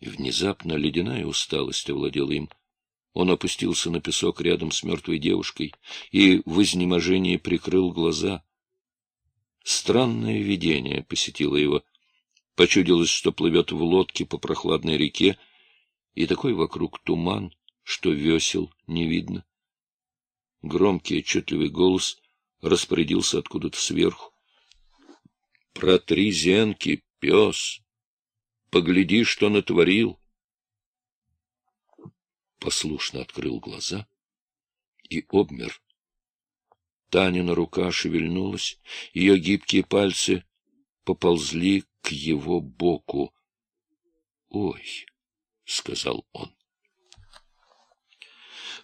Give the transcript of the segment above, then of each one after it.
И внезапно ледяная усталость овладела им. Он опустился на песок рядом с мертвой девушкой и в изнеможении прикрыл глаза. Странное видение посетило его. Почудилось, что плывет в лодке по прохладной реке, и такой вокруг туман, что весел не видно. Громкий отчетливый голос распорядился откуда-то сверху. — Протри зенки, пес! Погляди, что натворил! Послушно открыл глаза и обмер. Танина рука шевельнулась, ее гибкие пальцы поползли к его боку. — Ой! — сказал он.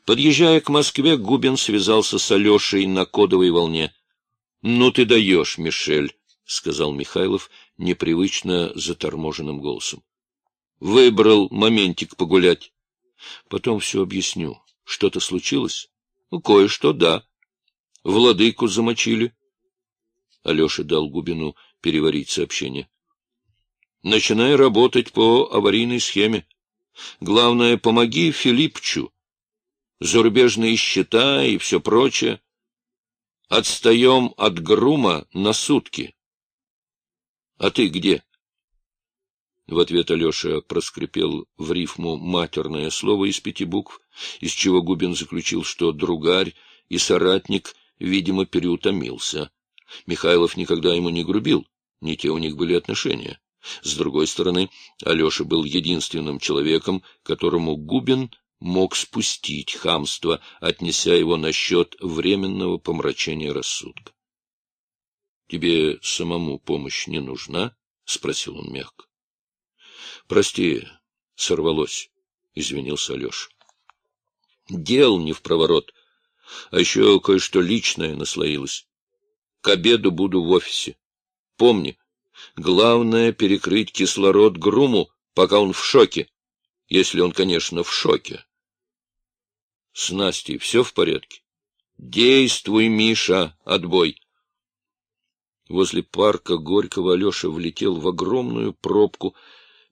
Подъезжая к Москве, Губин связался с Алешей на кодовой волне. — Ну ты даешь, Мишель, — сказал Михайлов непривычно заторможенным голосом. — Выбрал моментик погулять. Потом все объясню. Что-то случилось? Ну, кое-что, да. Владыку замочили. Алеша дал Губину переварить сообщение. Начинай работать по аварийной схеме. Главное, помоги Филиппчу зарубежные счета и все прочее. Отстаем от грума на сутки. А ты где? В ответ Алеша проскрипел в рифму матерное слово из пяти букв, из чего Губин заключил, что другарь и соратник, видимо, переутомился. Михайлов никогда ему не грубил, не те у них были отношения. С другой стороны, Алеша был единственным человеком, которому Губин мог спустить хамство, отнеся его на счет временного помрачения рассудка. — Тебе самому помощь не нужна? — спросил он мягко. — Прости, сорвалось, — извинился Алеша. — Дел не в проворот, а еще кое-что личное наслоилось. К обеду буду в офисе. Помни, главное — перекрыть кислород Груму, пока он в шоке, если он, конечно, в шоке. С Настей все в порядке? Действуй, Миша, отбой. Возле парка Горького Алеша влетел в огромную пробку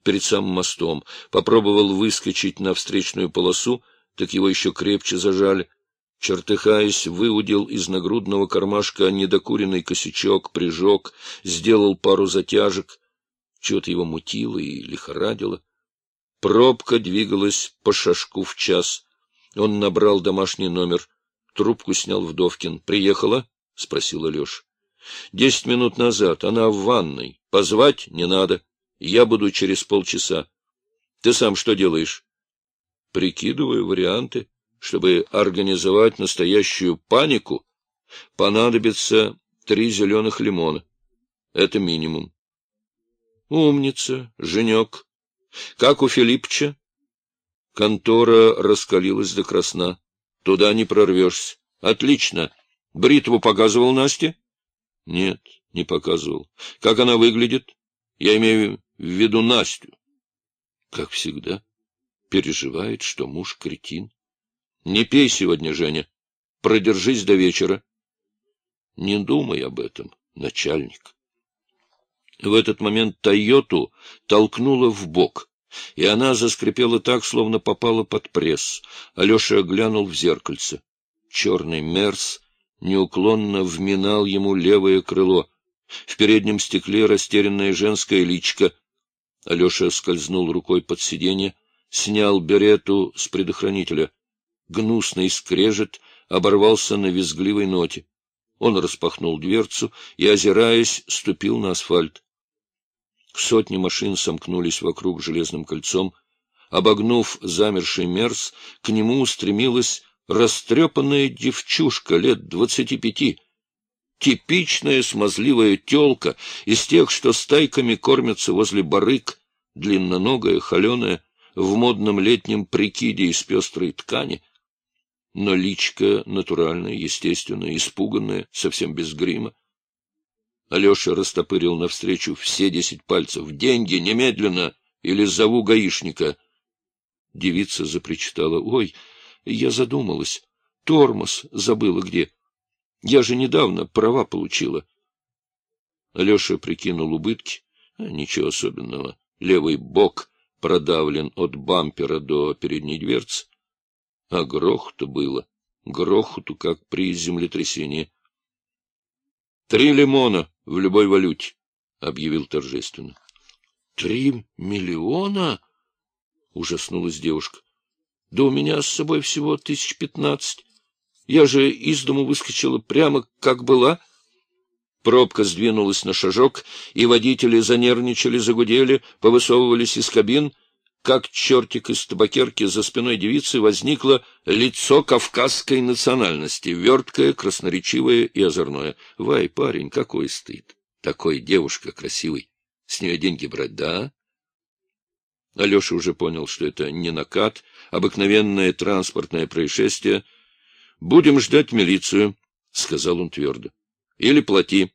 перед самым мостом. Попробовал выскочить на встречную полосу, так его еще крепче зажали. Чертыхаясь, выудил из нагрудного кармашка недокуренный косячок, прижег, сделал пару затяжек. Чего-то его мутило и лихорадило. Пробка двигалась по шажку в час. Он набрал домашний номер. Трубку снял Вдовкин. «Приехала?» — спросил Алеша. «Десять минут назад. Она в ванной. Позвать не надо. Я буду через полчаса. Ты сам что делаешь?» «Прикидываю варианты. Чтобы организовать настоящую панику, понадобится три зеленых лимона. Это минимум». «Умница, Женек. Как у Филиппча?» Контора раскалилась до красна. Туда не прорвешься. Отлично. Бритву показывал Насте? Нет, не показывал. Как она выглядит? Я имею в виду Настю. Как всегда. Переживает, что муж кретин. Не пей сегодня, Женя. Продержись до вечера. Не думай об этом, начальник. В этот момент Тойоту толкнуло в бок — и она заскрипела так, словно попала под пресс. Алеша глянул в зеркальце. Черный мерз неуклонно вминал ему левое крыло. В переднем стекле растерянная женская личка. Алеша скользнул рукой под сиденье, снял берету с предохранителя. Гнусный скрежет оборвался на визгливой ноте. Он распахнул дверцу и, озираясь, ступил на асфальт. Сотни машин сомкнулись вокруг железным кольцом. Обогнув замерший мерз, к нему устремилась растрепанная девчушка лет двадцати пяти. Типичная смазливая телка из тех, что стайками кормятся возле барык, длинноногая, холеная, в модном летнем прикиде из пестрой ткани. Но личка натуральная, естественная, испуганная, совсем без грима. Алеша растопырил навстречу все десять пальцев. «Деньги, немедленно! Или зову гаишника!» Девица запричитала. «Ой, я задумалась. Тормоз забыла где. Я же недавно права получила». Алеша прикинул убытки. А, ничего особенного. Левый бок продавлен от бампера до передней дверцы. А грохоту было, грохоту, как при землетрясении. — Три лимона в любой валюте, — объявил торжественно. — Три миллиона? — ужаснулась девушка. — Да у меня с собой всего тысяч пятнадцать. Я же из дому выскочила прямо, как была. Пробка сдвинулась на шажок, и водители занервничали, загудели, повысовывались из кабин. Как чертик из табакерки за спиной девицы возникло лицо кавказской национальности, верткое, красноречивое и озорное. Вай, парень, какой стыд! Такой девушка красивый. С нее деньги брать, да? Алеша уже понял, что это не накат, обыкновенное транспортное происшествие. — Будем ждать милицию, — сказал он твердо. — Или плати.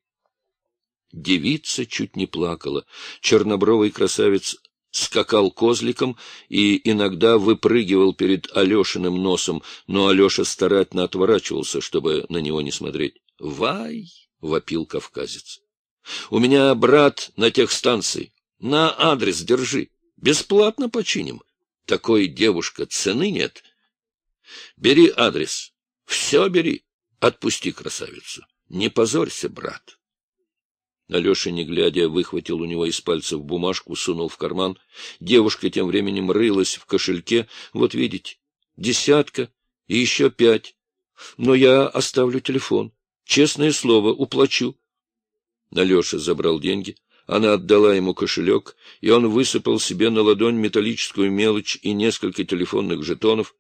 Девица чуть не плакала. Чернобровый красавец скакал козликом и иногда выпрыгивал перед Алешиным носом, но Алеша старательно отворачивался, чтобы на него не смотреть. — Вай! — вопил кавказец. — У меня брат на тех станции. На адрес держи. Бесплатно починим. Такой девушка цены нет. Бери адрес. Все бери. Отпусти красавицу. Не позорься, брат. Алеша, не глядя, выхватил у него из пальцев бумажку, сунул в карман. Девушка тем временем рылась в кошельке. Вот видите, десятка и еще пять. Но я оставлю телефон. Честное слово, уплачу. Алеша забрал деньги. Она отдала ему кошелек, и он высыпал себе на ладонь металлическую мелочь и несколько телефонных жетонов.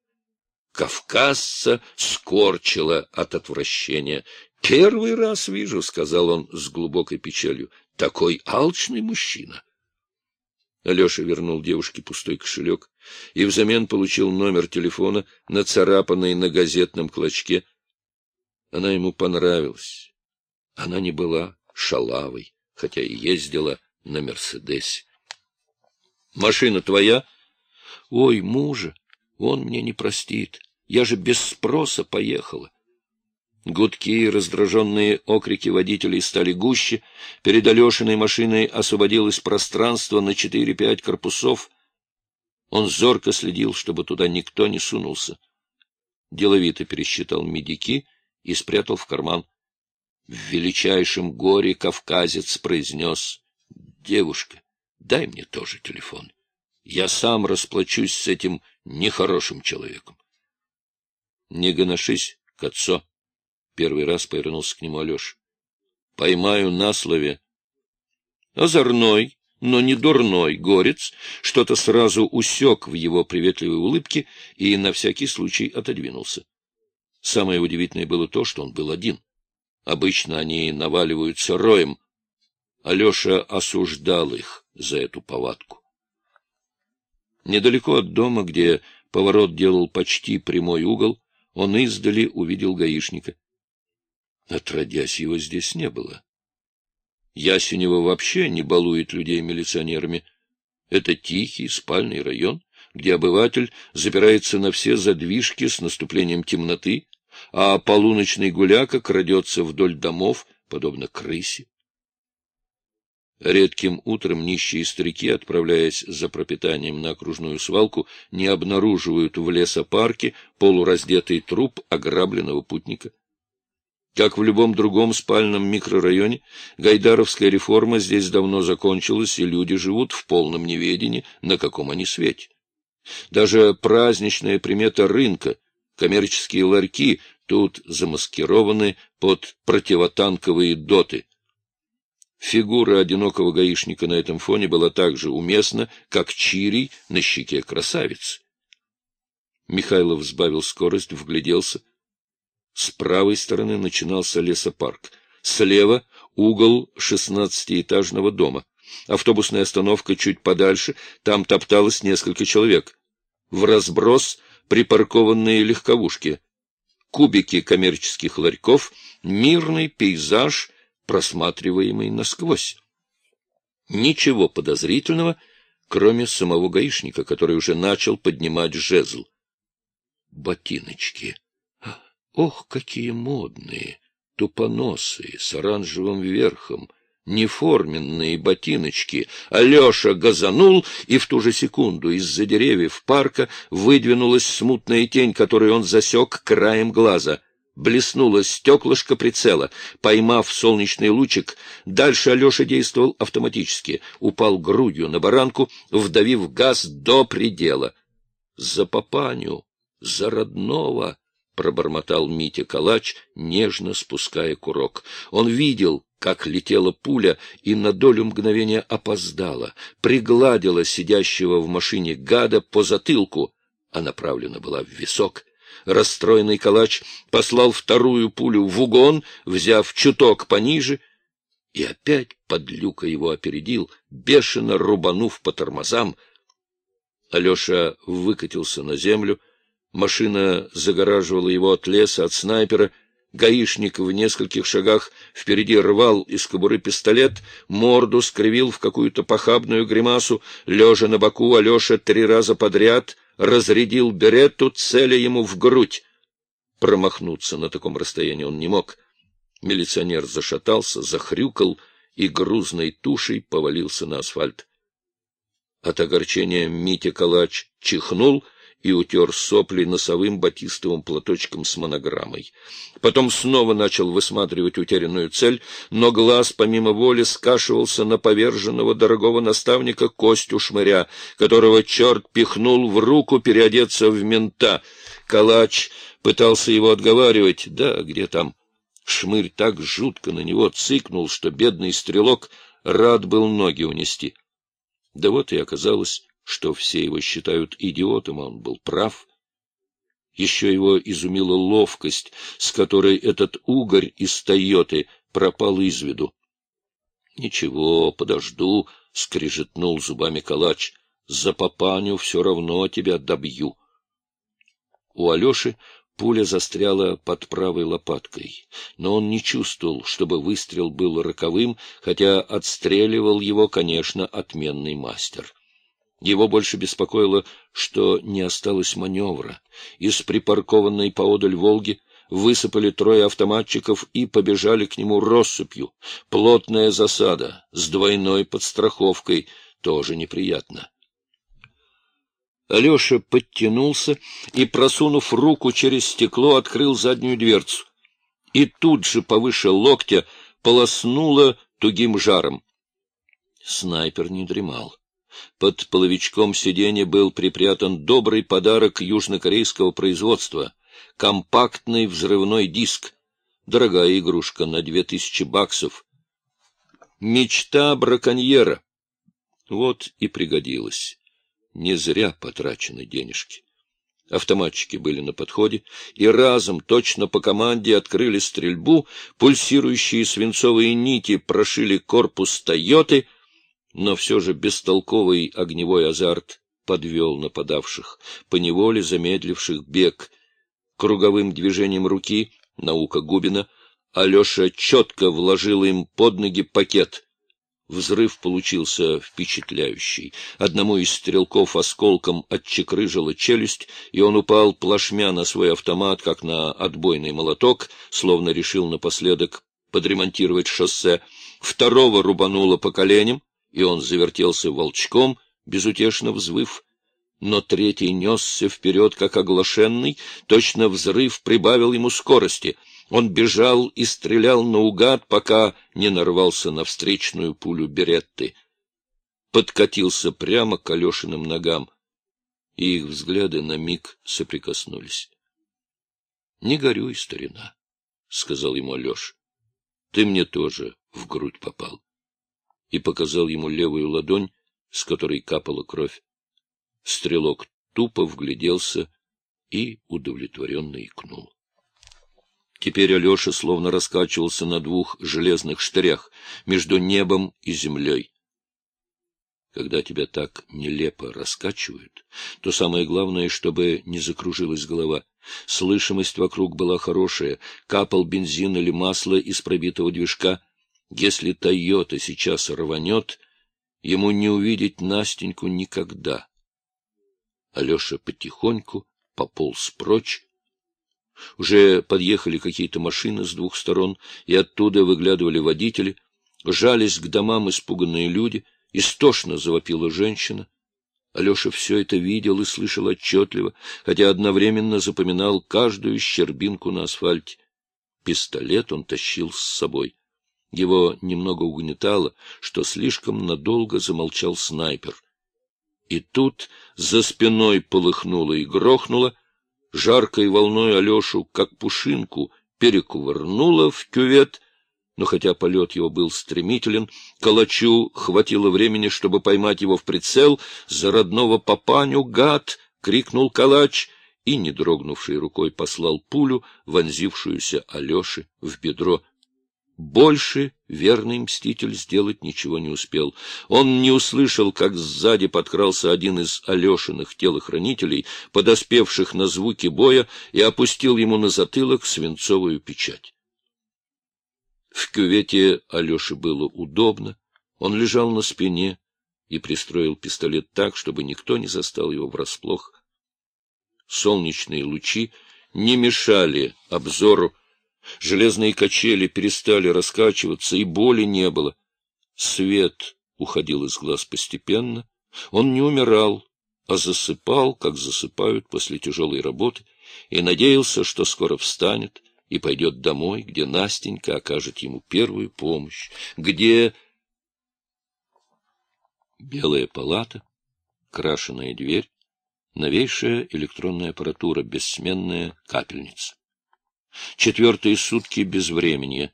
Кавказца скорчило от отвращения. — Первый раз вижу, — сказал он с глубокой печалью, — такой алчный мужчина. Алеша вернул девушке пустой кошелек и взамен получил номер телефона, нацарапанный на газетном клочке. Она ему понравилась. Она не была шалавой хотя и ездила на «Мерседесе». «Машина твоя?» «Ой, мужа, он мне не простит. Я же без спроса поехала». Гудки и раздраженные окрики водителей стали гуще. Перед Алешиной машиной освободилось пространство на четыре-пять корпусов. Он зорко следил, чтобы туда никто не сунулся. Деловито пересчитал медики и спрятал в карман. В величайшем горе кавказец произнес, — Девушка, дай мне тоже телефон. Я сам расплачусь с этим нехорошим человеком. — Не гоношись к отцу. Первый раз повернулся к нему Алеша. — Поймаю на слове. Озорной, но не дурной горец что-то сразу усек в его приветливой улыбке и на всякий случай отодвинулся. Самое удивительное было то, что он был один. Обычно они наваливаются роем. Алеша осуждал их за эту повадку. Недалеко от дома, где поворот делал почти прямой угол, он издали увидел гаишника. Отродясь, его здесь не было. Ясенева вообще не балует людей милиционерами. Это тихий спальный район, где обыватель запирается на все задвижки с наступлением темноты, а полуночный гуляка крадется вдоль домов, подобно крысе. Редким утром нищие старики, отправляясь за пропитанием на окружную свалку, не обнаруживают в лесопарке полураздетый труп ограбленного путника. Как в любом другом спальном микрорайоне, гайдаровская реформа здесь давно закончилась, и люди живут в полном неведении, на каком они свете. Даже праздничная примета рынка Коммерческие ларьки тут замаскированы под противотанковые доты. Фигура одинокого гаишника на этом фоне была так же уместна, как чирий на щеке красавицы. Михайлов сбавил скорость, вгляделся. С правой стороны начинался лесопарк, слева — угол шестнадцатиэтажного дома. Автобусная остановка чуть подальше, там топталось несколько человек. В разброс припаркованные легковушки, кубики коммерческих ларьков, мирный пейзаж, просматриваемый насквозь. Ничего подозрительного, кроме самого гаишника, который уже начал поднимать жезл. Ботиночки. Ох, какие модные! Тупоносые, с оранжевым верхом, неформенные ботиночки. Алеша газанул, и в ту же секунду из-за деревьев парка выдвинулась смутная тень, которую он засек краем глаза. Блеснуло стеклышко прицела. Поймав солнечный лучик, дальше Алеша действовал автоматически. Упал грудью на баранку, вдавив газ до предела. «За папаню! За родного!» — пробормотал Митя Калач, нежно спуская курок. Он видел, как летела пуля, и на долю мгновения опоздала, пригладила сидящего в машине гада по затылку, а направлена была в висок. Расстроенный калач послал вторую пулю в угон, взяв чуток пониже, и опять подлюка его опередил, бешено рубанув по тормозам. Алеша выкатился на землю, машина загораживала его от леса, от снайпера — Гаишник в нескольких шагах впереди рвал из кобуры пистолет, морду скривил в какую-то похабную гримасу, лежа на боку Алеша три раза подряд разрядил берету, целя ему в грудь. Промахнуться на таком расстоянии он не мог. Милиционер зашатался, захрюкал и грузной тушей повалился на асфальт. От огорчения Митя Калач чихнул — и утер сопли носовым батистовым платочком с монограммой. Потом снова начал высматривать утерянную цель, но глаз помимо воли скашивался на поверженного дорогого наставника Костю Шмыря, которого черт пихнул в руку переодеться в мента. Калач пытался его отговаривать. Да, где там? Шмырь так жутко на него цикнул, что бедный стрелок рад был ноги унести. Да вот и оказалось, что все его считают идиотом, а он был прав. Еще его изумила ловкость, с которой этот угорь из Тойоты пропал из виду. — Ничего, подожду, — скрижетнул зубами калач. — За папаню все равно тебя добью. У Алеши пуля застряла под правой лопаткой, но он не чувствовал, чтобы выстрел был роковым, хотя отстреливал его, конечно, отменный мастер. Его больше беспокоило, что не осталось маневра. Из припаркованной поодаль «Волги» высыпали трое автоматчиков и побежали к нему россыпью. Плотная засада с двойной подстраховкой тоже неприятно. Алеша подтянулся и, просунув руку через стекло, открыл заднюю дверцу. И тут же повыше локтя полоснуло тугим жаром. Снайпер не дремал. Под половичком сиденья был припрятан добрый подарок южнокорейского производства — компактный взрывной диск. Дорогая игрушка на две тысячи баксов. Мечта браконьера. Вот и пригодилась. Не зря потрачены денежки. Автоматчики были на подходе, и разом, точно по команде, открыли стрельбу, пульсирующие свинцовые нити прошили корпус «Тойоты», но все же бестолковый огневой азарт подвел нападавших, поневоле замедливших бег. Круговым движением руки, наука Губина, Алеша четко вложил им под ноги пакет. Взрыв получился впечатляющий. Одному из стрелков осколком отчекрыжила челюсть, и он упал плашмя на свой автомат, как на отбойный молоток, словно решил напоследок подремонтировать шоссе. Второго рубануло по коленям, и он завертелся волчком, безутешно взвыв. Но третий несся вперед, как оглашенный, точно взрыв прибавил ему скорости. Он бежал и стрелял наугад, пока не нарвался на встречную пулю Беретты. Подкатился прямо к Алешиным ногам, и их взгляды на миг соприкоснулись. — Не горюй, старина, — сказал ему Алеша. — Ты мне тоже в грудь попал и показал ему левую ладонь, с которой капала кровь. Стрелок тупо вгляделся и удовлетворенно икнул. Теперь Алеша словно раскачивался на двух железных штырях между небом и землей. Когда тебя так нелепо раскачивают, то самое главное, чтобы не закружилась голова. Слышимость вокруг была хорошая, капал бензин или масло из пробитого движка — если Тойота сейчас рванет, ему не увидеть Настеньку никогда. Алеша потихоньку пополз прочь. Уже подъехали какие-то машины с двух сторон, и оттуда выглядывали водители. Жались к домам испуганные люди, истошно завопила женщина. Алеша все это видел и слышал отчетливо, хотя одновременно запоминал каждую щербинку на асфальте. Пистолет он тащил с собой. Его немного угнетало, что слишком надолго замолчал снайпер. И тут за спиной полыхнуло и грохнуло, жаркой волной Алешу, как пушинку, перекувырнуло в кювет, но хотя полет его был стремителен, Калачу хватило времени, чтобы поймать его в прицел. «За родного папаню, гад!» — крикнул Калач и, не дрогнувшей рукой, послал пулю, вонзившуюся Алёше в бедро. Больше верный мститель сделать ничего не успел. Он не услышал, как сзади подкрался один из Алешиных телохранителей, подоспевших на звуки боя, и опустил ему на затылок свинцовую печать. В кювете Алёше было удобно, он лежал на спине и пристроил пистолет так, чтобы никто не застал его врасплох. Солнечные лучи не мешали обзору, железные качели перестали раскачиваться, и боли не было. Свет уходил из глаз постепенно, он не умирал, а засыпал, как засыпают после тяжелой работы, и надеялся, что скоро встанет, и пойдет домой, где Настенька окажет ему первую помощь, где белая палата, крашеная дверь, новейшая электронная аппаратура, бессменная капельница. Четвертые сутки без времени.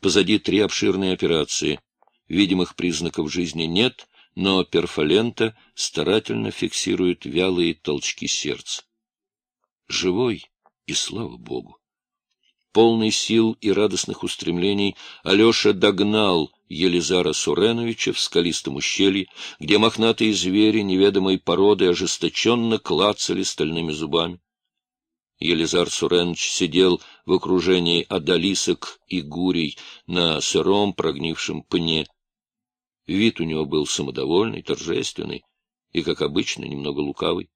Позади три обширные операции. Видимых признаков жизни нет, но перфолента старательно фиксирует вялые толчки сердца. Живой, и слава богу. Полный сил и радостных устремлений, Алеша догнал Елизара Суреновича в скалистом ущелье, где мохнатые звери неведомой породы ожесточенно клацали стальными зубами. Елизар Суренович сидел в окружении одолисок и гурей на сыром прогнившем пне. Вид у него был самодовольный, торжественный и, как обычно, немного лукавый.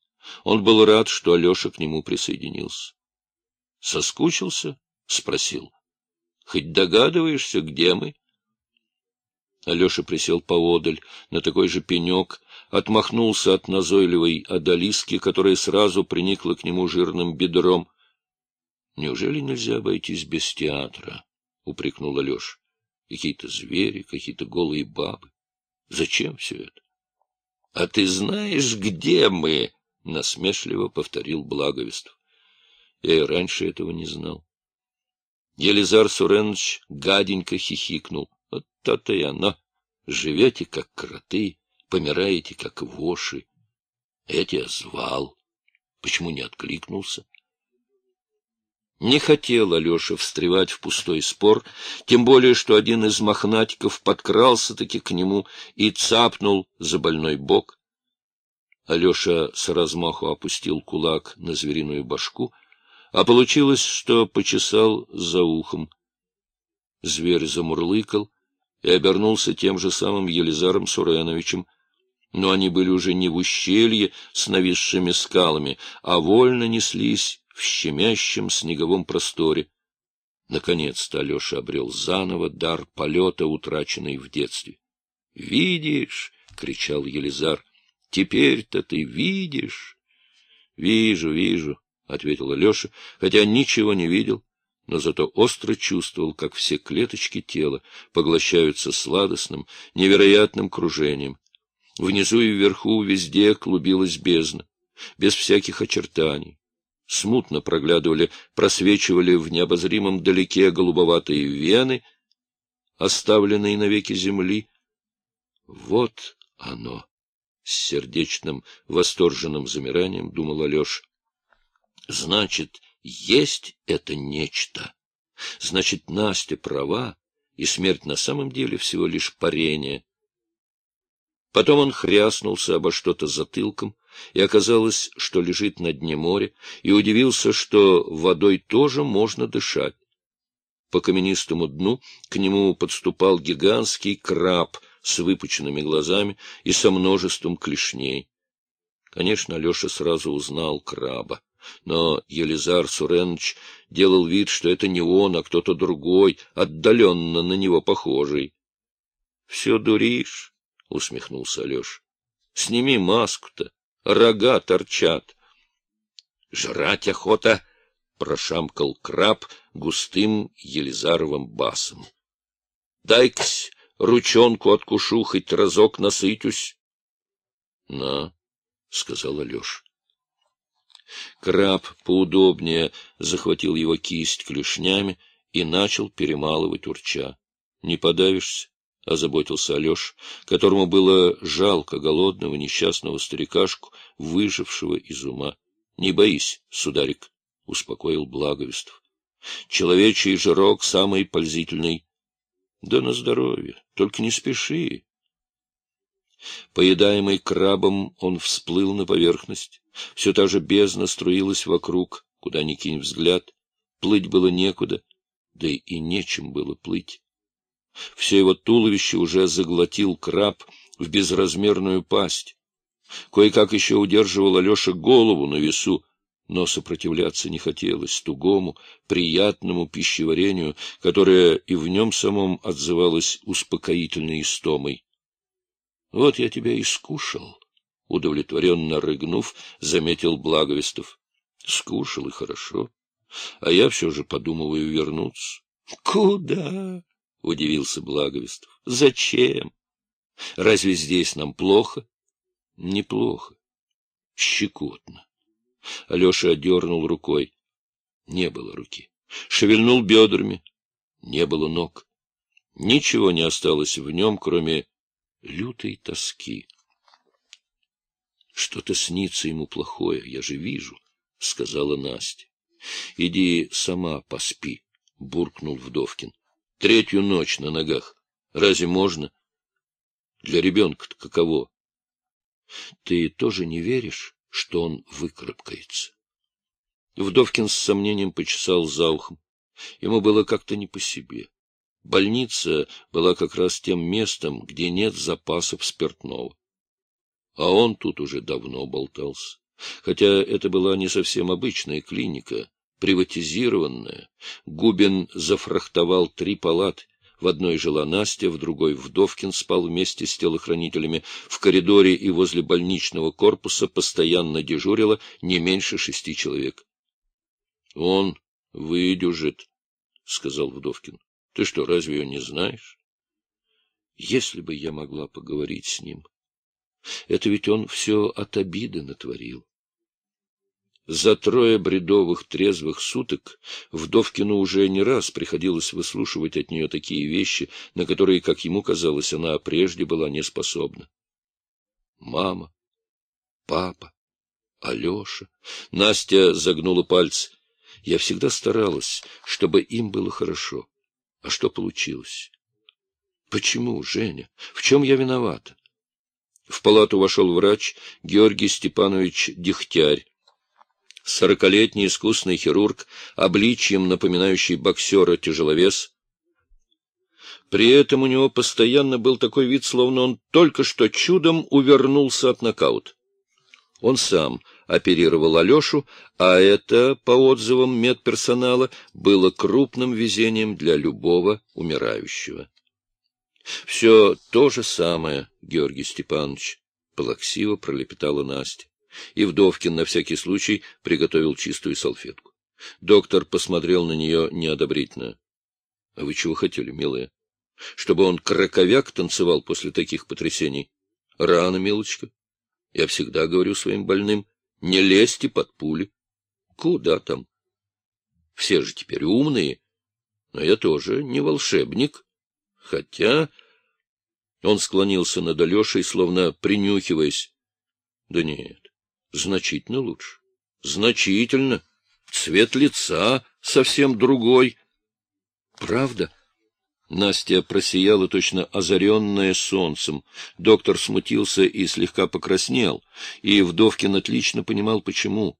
Он был рад, что Алеша к нему присоединился. Соскучился — спросил. — Хоть догадываешься, где мы? Алеша присел поодаль, на такой же пенек, отмахнулся от назойливой одолиски, которая сразу приникла к нему жирным бедром. — Неужели нельзя обойтись без театра? — упрекнул Алеша. — Какие-то звери, какие-то голые бабы. Зачем все это? — А ты знаешь, где мы? — насмешливо повторил Благовестов. Я и раньше этого не знал. Елизар Суренович гаденько хихикнул. Вот то-то и оно. Живете, как кроты, помираете, как воши. Я тебя звал. Почему не откликнулся? Не хотел Алеша встревать в пустой спор, тем более, что один из мохнатиков подкрался-таки к нему и цапнул за больной бок. Алеша с размаху опустил кулак на звериную башку — а получилось, что почесал за ухом. Зверь замурлыкал и обернулся тем же самым Елизаром Суреновичем, но они были уже не в ущелье с нависшими скалами, а вольно неслись в щемящем снеговом просторе. Наконец-то Алеша обрел заново дар полета, утраченный в детстве. — Видишь? — кричал Елизар. — Теперь-то ты видишь? — Вижу, вижу, — ответил Алеша, хотя ничего не видел, но зато остро чувствовал, как все клеточки тела поглощаются сладостным, невероятным кружением. Внизу и вверху везде клубилась бездна, без всяких очертаний. Смутно проглядывали, просвечивали в необозримом далеке голубоватые вены, оставленные навеки земли. Вот оно! С сердечным, восторженным замиранием думал Алеша. Значит, есть это нечто. Значит, Настя права, и смерть на самом деле всего лишь парение. Потом он хряснулся обо что-то затылком, и оказалось, что лежит на дне моря, и удивился, что водой тоже можно дышать. По каменистому дну к нему подступал гигантский краб с выпученными глазами и со множеством клешней. Конечно, Алеша сразу узнал краба. Но Елизар Суренович делал вид, что это не он, а кто-то другой, отдаленно на него похожий. — Все дуришь, — усмехнулся Алеша. — Сними маску-то, рога торчат. — Жрать охота! — прошамкал краб густым Елизаровым басом. — Дай-кась ручонку откушу, хоть разок насытюсь. — На, — сказал Алеша. Краб поудобнее захватил его кисть клешнями и начал перемалывать урча. — Не подавишься? — озаботился Алеша, которому было жалко голодного несчастного старикашку, выжившего из ума. — Не боись, сударик, — успокоил Благовестов. — Человечий жирок самый пользительный. — Да на здоровье, только не спеши. Поедаемый крабом, он всплыл на поверхность. Все та же бездна струилась вокруг, куда ни кинь взгляд. Плыть было некуда, да и нечем было плыть. Все его туловище уже заглотил краб в безразмерную пасть. Кое-как еще удерживал Алеша голову на весу, но сопротивляться не хотелось тугому, приятному пищеварению, которое и в нем самом отзывалось успокоительной истомой. — Вот я тебя и скушал, — удовлетворенно рыгнув, заметил Благовестов. — Скушал и хорошо. А я все же подумываю вернуться. — Куда? — удивился Благовестов. — Зачем? Разве здесь нам плохо? — Неплохо. Щекотно. Алеша одернул рукой. Не было руки. Шевельнул бедрами. Не было ног. Ничего не осталось в нем, кроме лютой тоски. — Что-то снится ему плохое, я же вижу, — сказала Настя. — Иди сама поспи, — буркнул Вдовкин. — Третью ночь на ногах. Разве можно? Для ребенка-то каково? Ты тоже не веришь, что он выкарабкается? Вдовкин с сомнением почесал за ухом. Ему было как-то не по себе. Больница была как раз тем местом, где нет запасов спиртного. А он тут уже давно болтался. Хотя это была не совсем обычная клиника, приватизированная. Губин зафрахтовал три палаты. В одной жила Настя, в другой Вдовкин спал вместе с телохранителями. В коридоре и возле больничного корпуса постоянно дежурило не меньше шести человек. — Он выдюжит, — сказал Вдовкин. — Ты что, разве ее не знаешь? — Если бы я могла поговорить с ним. Это ведь он все от обиды натворил. За трое бредовых трезвых суток Вдовкину уже не раз приходилось выслушивать от нее такие вещи, на которые, как ему казалось, она прежде была не способна. Мама, папа, Алеша. Настя загнула пальцы. Я всегда старалась, чтобы им было хорошо. А что получилось? Почему, Женя? В чем я виновата? В палату вошел врач Георгий Степанович Дегтярь. Сорокалетний искусный хирург, обличием напоминающий боксера-тяжеловес. При этом у него постоянно был такой вид, словно он только что чудом увернулся от нокаут. Он сам оперировал Алешу, а это, по отзывам медперсонала, было крупным везением для любого умирающего. — Все то же самое, Георгий Степанович, — плаксиво пролепетала Настя. И Вдовкин на всякий случай приготовил чистую салфетку. Доктор посмотрел на нее неодобрительно. — А вы чего хотели, милая? Чтобы он краковяк танцевал после таких потрясений? Рано, милочка. Я всегда говорю своим больным, не лезьте под пули. Куда там? Все же теперь умные, но я тоже не волшебник. Хотя... Он склонился над Алешей, словно принюхиваясь. Да нет, значительно лучше. Значительно. Цвет лица совсем другой. Правда? Настя просияла, точно озаренная солнцем. Доктор смутился и слегка покраснел, и Вдовкин отлично понимал, почему.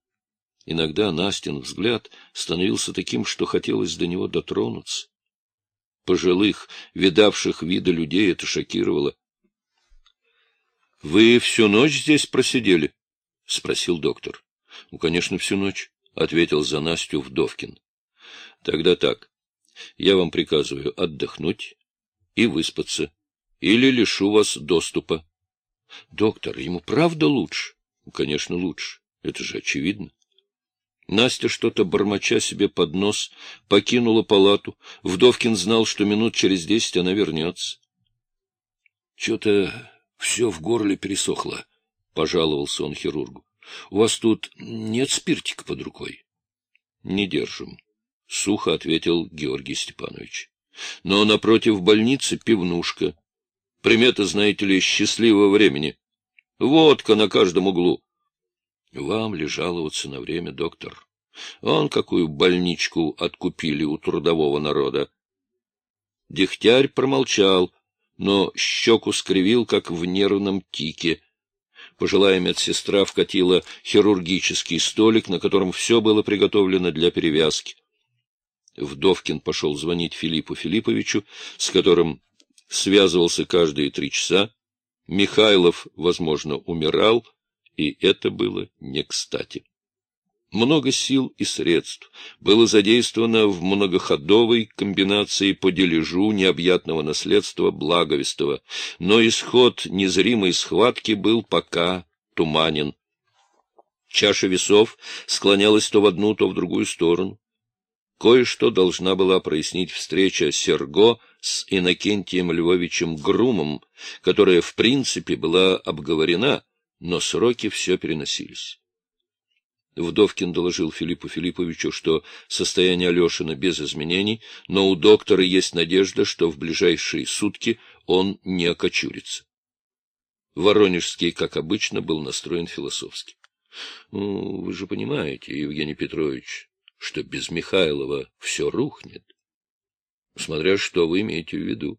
Иногда Настин взгляд становился таким, что хотелось до него дотронуться. Пожилых, видавших вида людей это шокировало. — Вы всю ночь здесь просидели? — спросил доктор. — Ну, конечно, всю ночь, — ответил за Настю Вдовкин. — Тогда так. Я вам приказываю отдохнуть и выспаться. или лишу вас доступа. Доктор, ему правда лучше? Конечно, лучше. Это же очевидно. Настя, что-то бормоча себе под нос, покинула палату. Вдовкин знал, что минут через десять она вернется. — Что-то все в горле пересохло, — пожаловался он хирургу. — У вас тут нет спиртика под рукой? — Не держим, — сухо ответил Георгий Степанович. — Но напротив больницы пивнушка. Примета, знаете ли, счастливого времени. Водка на каждом углу. Вам ли жаловаться на время, доктор? Он какую больничку откупили у трудового народа. Дегтярь промолчал, но щеку скривил, как в нервном тике. Пожилая медсестра вкатила хирургический столик, на котором все было приготовлено для перевязки. Вдовкин пошел звонить Филиппу Филипповичу, с которым связывался каждые три часа. Михайлов, возможно, умирал, и это было не кстати. Много сил и средств было задействовано в многоходовой комбинации по дележу необъятного наследства Благовестова, но исход незримой схватки был пока туманен. Чаша весов склонялась то в одну, то в другую сторону. Кое-что должна была прояснить встреча Серго с Иннокентием Львовичем Грумом, которая в принципе была обговорена, но сроки все переносились. Вдовкин доложил Филиппу Филипповичу, что состояние Алешина без изменений, но у доктора есть надежда, что в ближайшие сутки он не окочурится. Воронежский, как обычно, был настроен философски. Ну, — Вы же понимаете, Евгений Петрович, что без Михайлова все рухнет. Смотря что вы имеете в виду.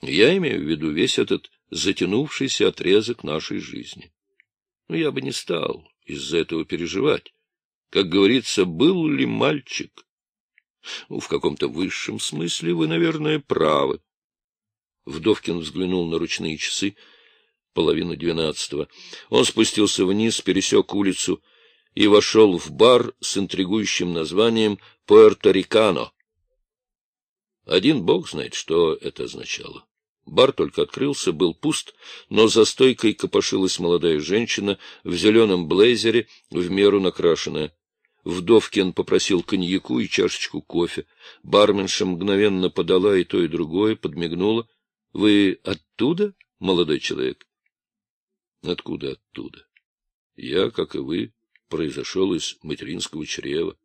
Я имею в виду весь этот затянувшийся отрезок нашей жизни. Но я бы не стал из-за этого переживать. Как говорится, был ли мальчик? Ну, в каком-то высшем смысле вы, наверное, правы. Вдовкин взглянул на ручные часы, половину двенадцатого. Он спустился вниз, пересек улицу и вошел в бар с интригующим названием «Пуэрто-Рикано». Один бог знает, что это означало. Бар только открылся, был пуст, но за стойкой копошилась молодая женщина в зеленом блейзере, в меру накрашенная. Вдовкин попросил коньяку и чашечку кофе. Барменша мгновенно подала и то, и другое, подмигнула. — Вы оттуда, молодой человек? — Откуда оттуда? — Я, как и вы, произошел из материнского чрева.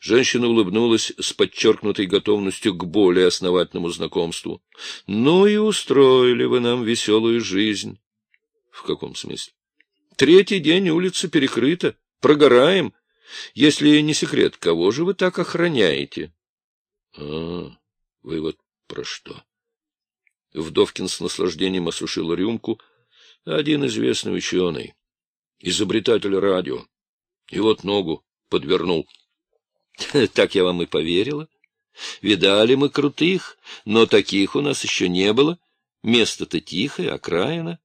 Женщина улыбнулась с подчеркнутой готовностью к более основательному знакомству. — Ну и устроили вы нам веселую жизнь. — В каком смысле? — Третий день улица перекрыта. Прогораем. Если не секрет, кого же вы так охраняете? — А, вы вот про что? Вдовкин с наслаждением осушил рюмку. Один известный ученый, изобретатель радио. И вот ногу подвернул. — Так я вам и поверила. Видали мы крутых, но таких у нас еще не было. Место-то тихое, окраина.